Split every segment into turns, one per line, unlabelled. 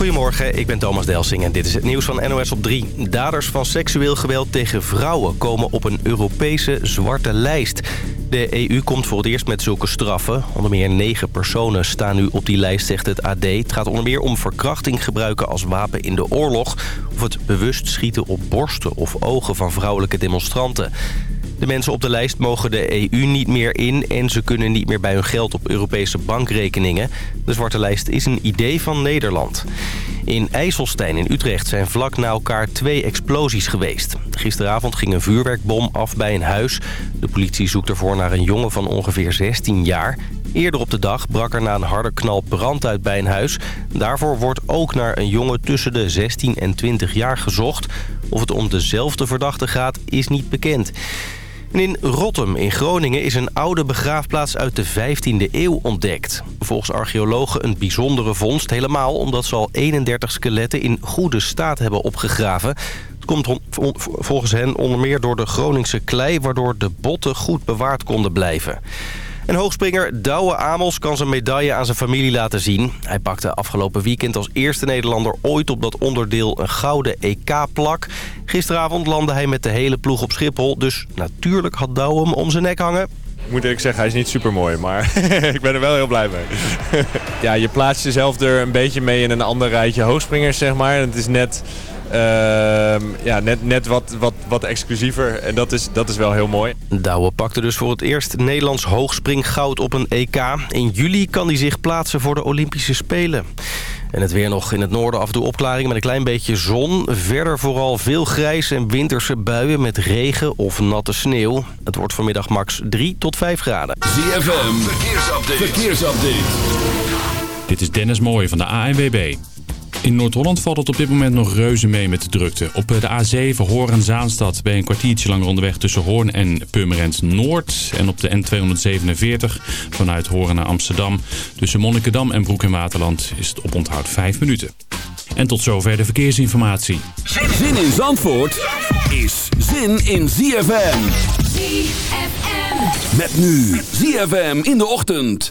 Goedemorgen, ik ben Thomas Delsing en dit is het nieuws van NOS op 3. Daders van seksueel geweld tegen vrouwen komen op een Europese zwarte lijst. De EU komt voor het eerst met zulke straffen. Onder meer negen personen staan nu op die lijst, zegt het AD. Het gaat onder meer om verkrachting gebruiken als wapen in de oorlog... of het bewust schieten op borsten of ogen van vrouwelijke demonstranten. De mensen op de lijst mogen de EU niet meer in... en ze kunnen niet meer bij hun geld op Europese bankrekeningen. De zwarte lijst is een idee van Nederland. In IJsselstein in Utrecht zijn vlak na elkaar twee explosies geweest. Gisteravond ging een vuurwerkbom af bij een huis. De politie zoekt ervoor naar een jongen van ongeveer 16 jaar. Eerder op de dag brak er na een harde knal brand uit bij een huis. Daarvoor wordt ook naar een jongen tussen de 16 en 20 jaar gezocht. Of het om dezelfde verdachte gaat, is niet bekend. In Rottum in Groningen is een oude begraafplaats uit de 15e eeuw ontdekt. Volgens archeologen een bijzondere vondst, helemaal omdat ze al 31 skeletten in goede staat hebben opgegraven. Het komt volgens hen onder meer door de Groningse klei, waardoor de botten goed bewaard konden blijven. En hoogspringer Douwe Amels kan zijn medaille aan zijn familie laten zien. Hij pakte afgelopen weekend als eerste Nederlander ooit op dat onderdeel een gouden EK-plak. Gisteravond landde hij met de hele ploeg op Schiphol. Dus natuurlijk had Douwe hem om zijn nek hangen.
Ik moet eerlijk zeggen, hij is niet super mooi, maar ik ben er wel heel blij mee. ja, je plaatst jezelf er een beetje mee in een ander rijtje hoogspringers, zeg maar. Het is net ja, net, net wat, wat, wat exclusiever. En dat is, dat is wel heel mooi.
Douwe pakte dus voor het eerst Nederlands hoogspringgoud op een EK. In juli kan hij zich plaatsen voor de Olympische Spelen. En het weer nog in het noorden af en toe opklaring met een klein beetje zon. Verder vooral veel grijs en winterse buien met regen of natte sneeuw. Het wordt vanmiddag max 3 tot 5 graden.
ZFM, verkeersupdate. verkeersupdate.
Dit is Dennis Mooij van de ANWB. In Noord-Holland valt het op dit moment nog reuze mee met de drukte. Op de A7 Hoorn-Zaanstad ben je een kwartiertje langer onderweg tussen Hoorn en Purmerend Noord. En op de N247 vanuit Hoorn naar Amsterdam. Tussen Monnikendam en Broek en Waterland is het oponthoud 5 minuten. En tot zover de verkeersinformatie.
Zin in Zandvoort is zin in ZFM.
ZFM.
Met nu ZFM in de ochtend.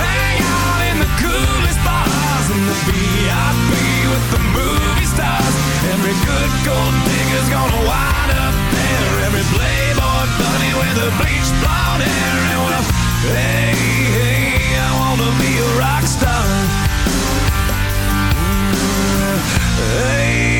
hang out in the coolest bars in the VIP with the movie stars. Every good gold digger's gonna wind up there. Every playboy bunny with bleached blonde hair. And well, hey, hey, I wanna be a rock star. Mm, hey, hey,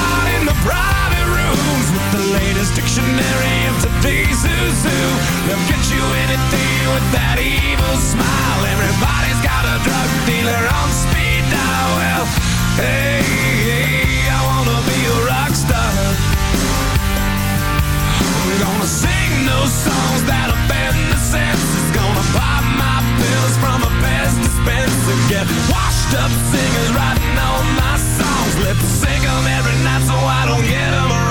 latest dictionary of today's who's who. They'll get you anything with that evil smile. Everybody's got a drug dealer on speed dial. Well, hey, hey I wanna be a rock star. I'm gonna sing those songs that offend the senses. Gonna pop my pills from a best dispenser. Get washed up singers writing all my songs. Let's sing every night so I don't get around.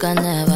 look I never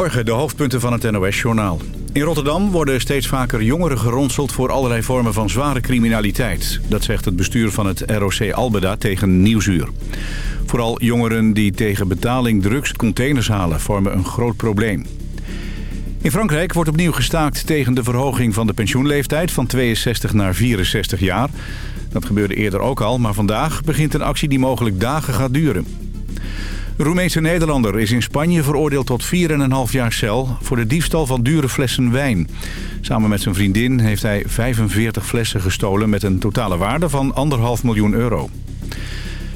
Goedemorgen, de hoofdpunten van het NOS-journaal. In Rotterdam worden steeds vaker jongeren geronseld voor allerlei vormen van zware criminaliteit. Dat zegt het bestuur van het ROC Albeda tegen Nieuwsuur. Vooral jongeren die tegen betaling drugs containers halen vormen een groot probleem. In Frankrijk wordt opnieuw gestaakt tegen de verhoging van de pensioenleeftijd van 62 naar 64 jaar. Dat gebeurde eerder ook al, maar vandaag begint een actie die mogelijk dagen gaat duren. Een Roemeense Nederlander is in Spanje veroordeeld tot 4,5 jaar cel voor de diefstal van dure flessen wijn. Samen met zijn vriendin heeft hij 45 flessen gestolen met een totale waarde van 1,5 miljoen euro.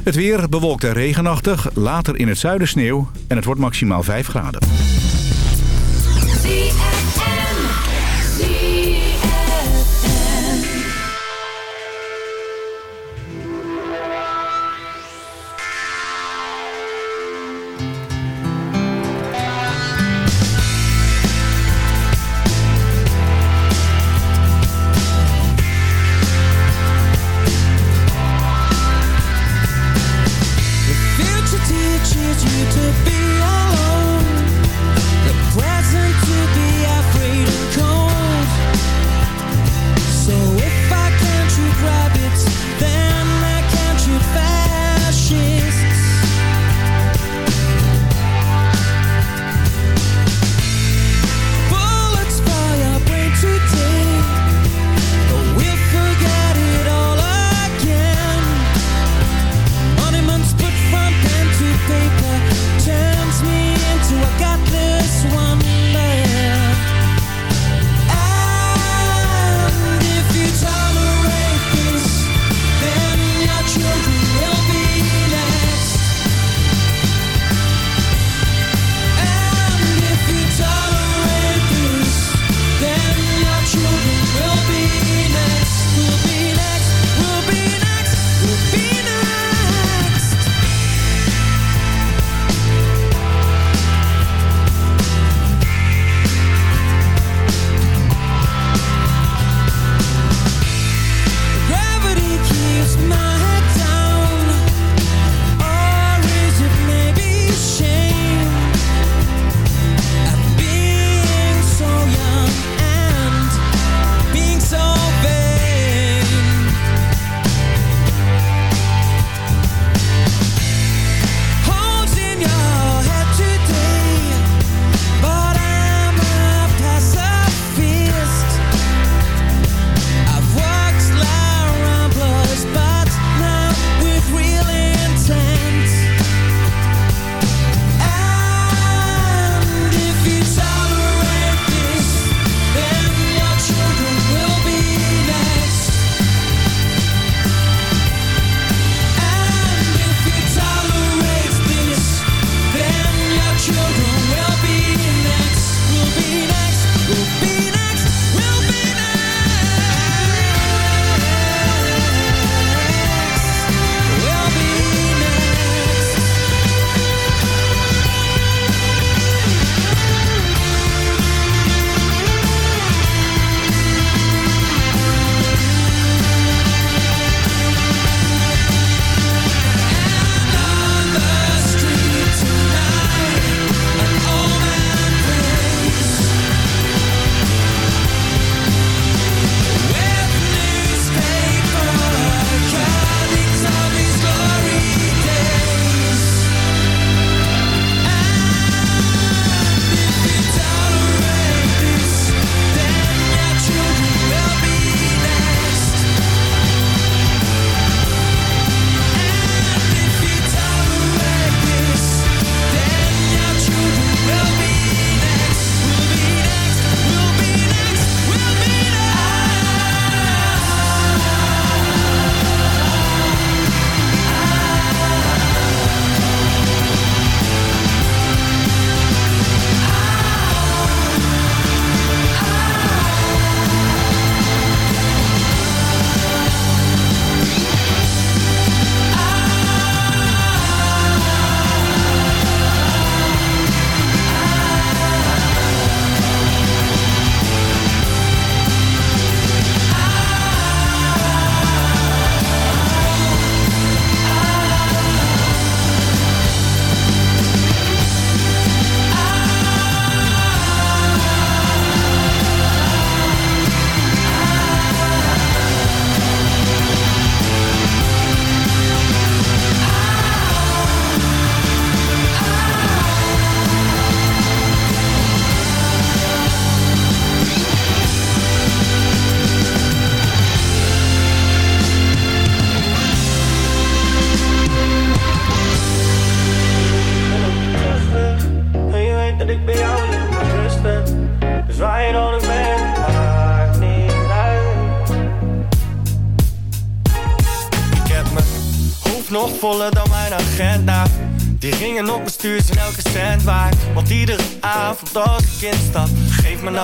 Het weer bewolkt en regenachtig, later in het zuiden sneeuw en het wordt maximaal 5 graden.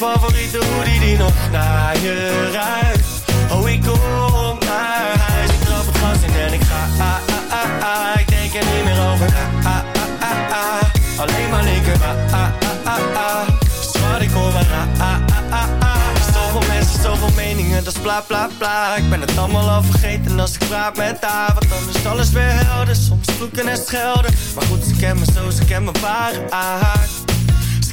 favoriete hoodie die nog naar je ruikt Oh, ik kom naar huis Ik trap het gas in en ik ga ah, ah, ah, ah. Ik denk er niet meer over ah, ah, ah, ah, ah. Alleen maar linker ah, ah, ah, ah, ah. Schat, ik kom maar ah, ah, ah, ah, ah. Zoveel mensen, zoveel meningen, dat is bla bla bla Ik ben het allemaal al vergeten als ik praat met haar Want dan is alles weer helder, soms vloeken en schelden Maar goed, ze kennen me zo, ze kennen me Ze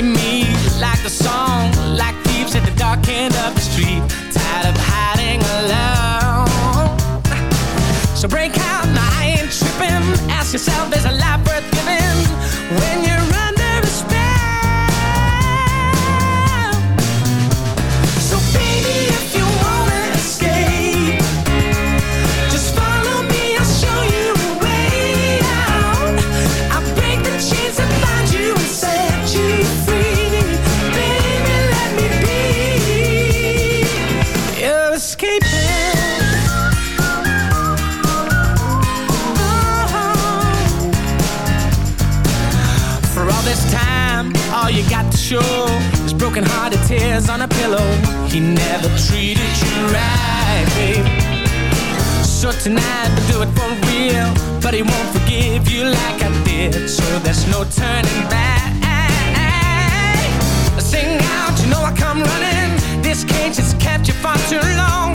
we
meet like a song, like thieves at the dark end of the street. He never treated you right, babe. So tonight I'll do it for real But he won't forgive you like I did. So there's no turning back. Sing out, you know I come running. This cage has kept you far too long.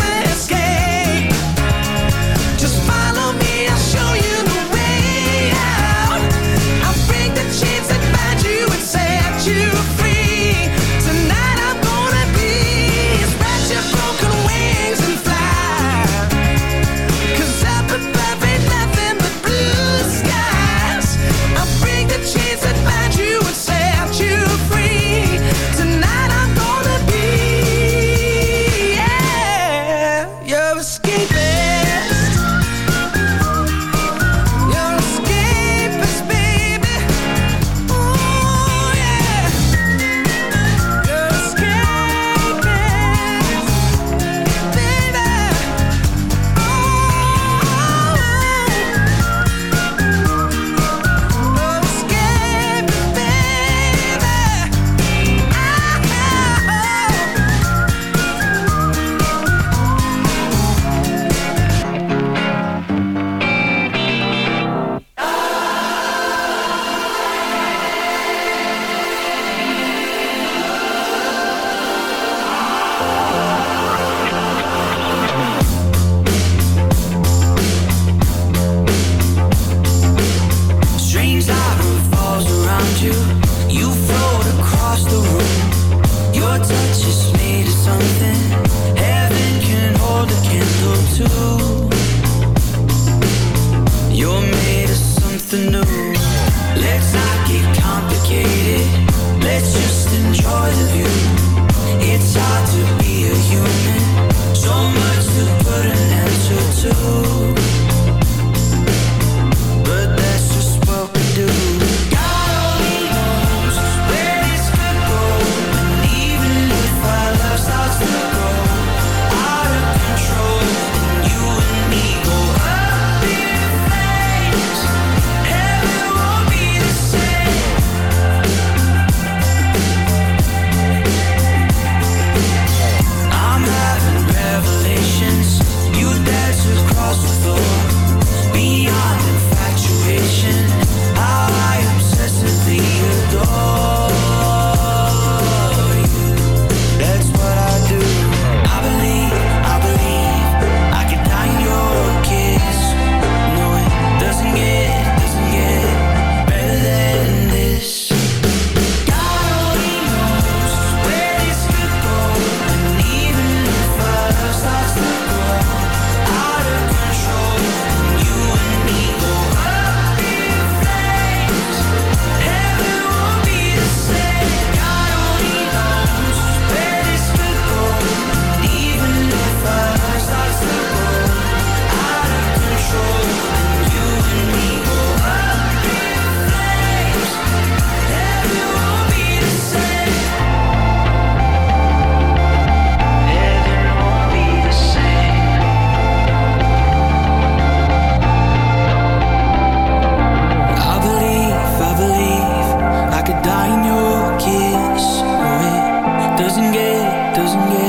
doesn't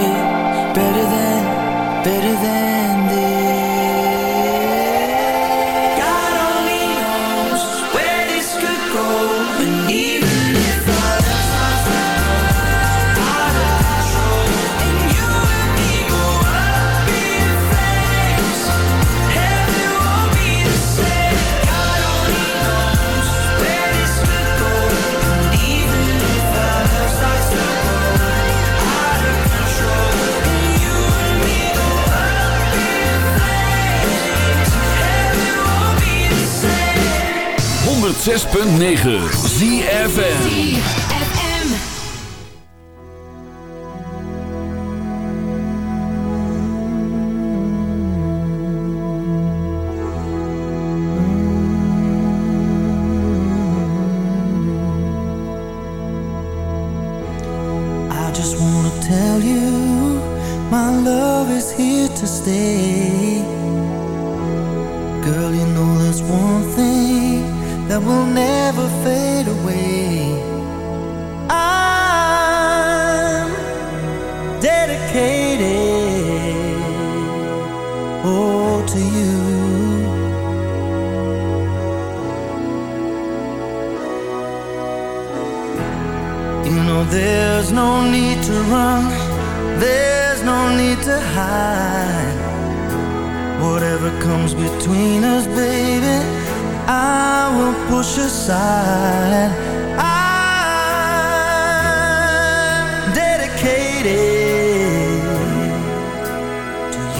106.9 ZFN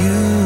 you.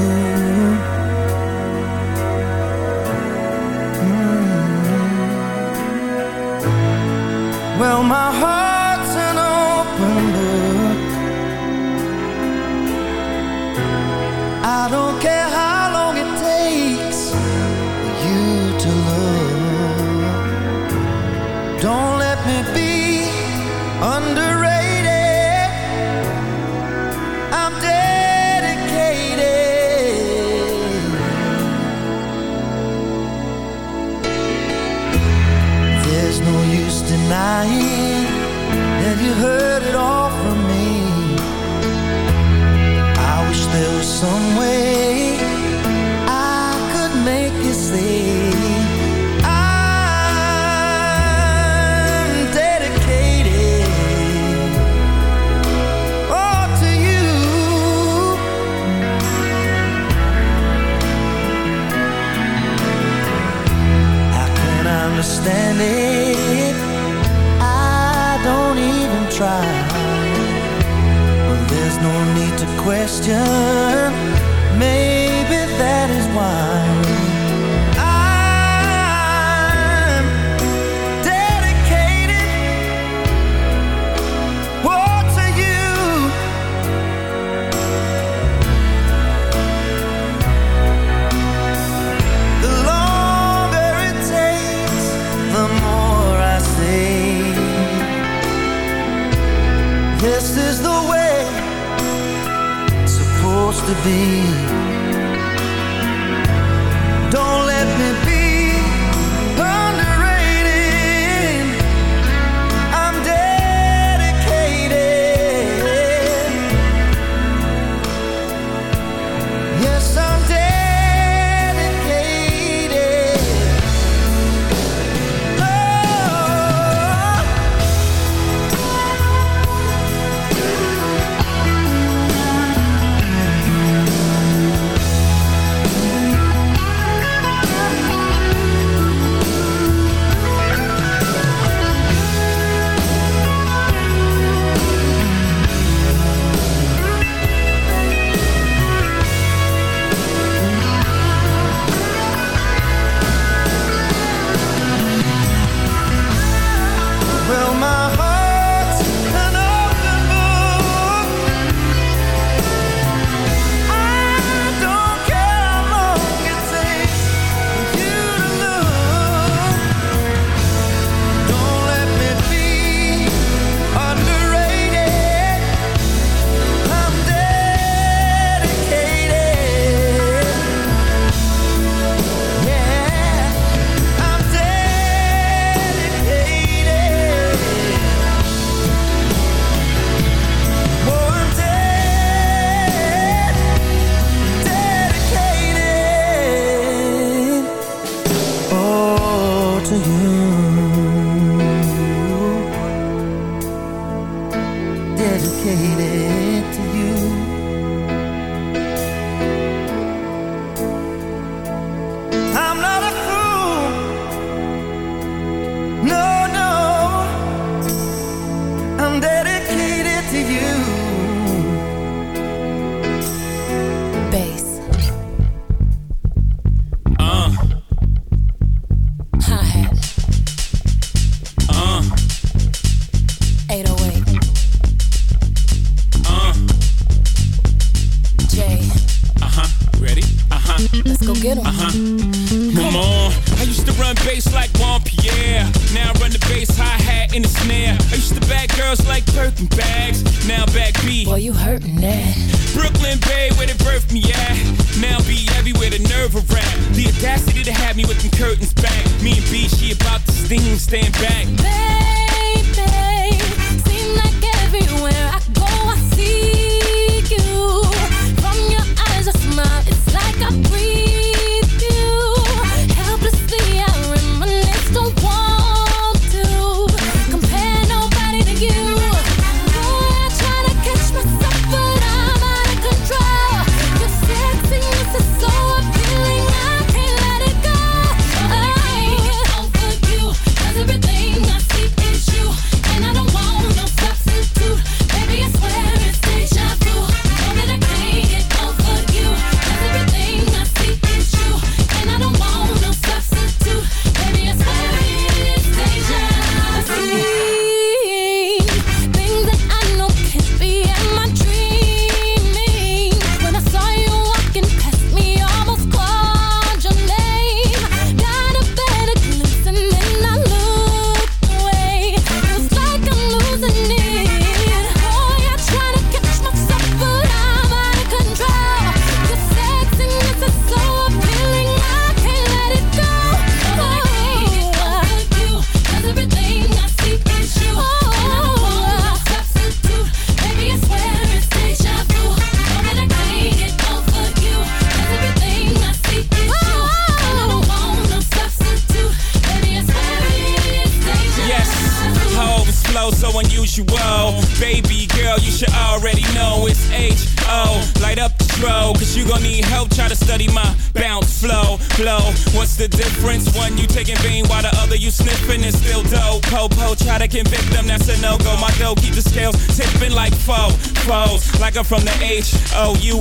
to
convict them, that's a no-go. My dough keep the scales tipping like foe, foes. Like I'm from the H-O-U-S-T-O-N,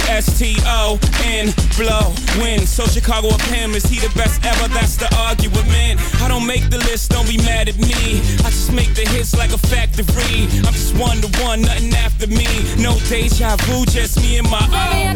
blow, win. So Chicago up him, is he the best ever? That's the argument. I don't make the list, don't be mad at me. I just make the hits like a factory. I'm just one to one, nothing after me. No deja vu, just me and my own.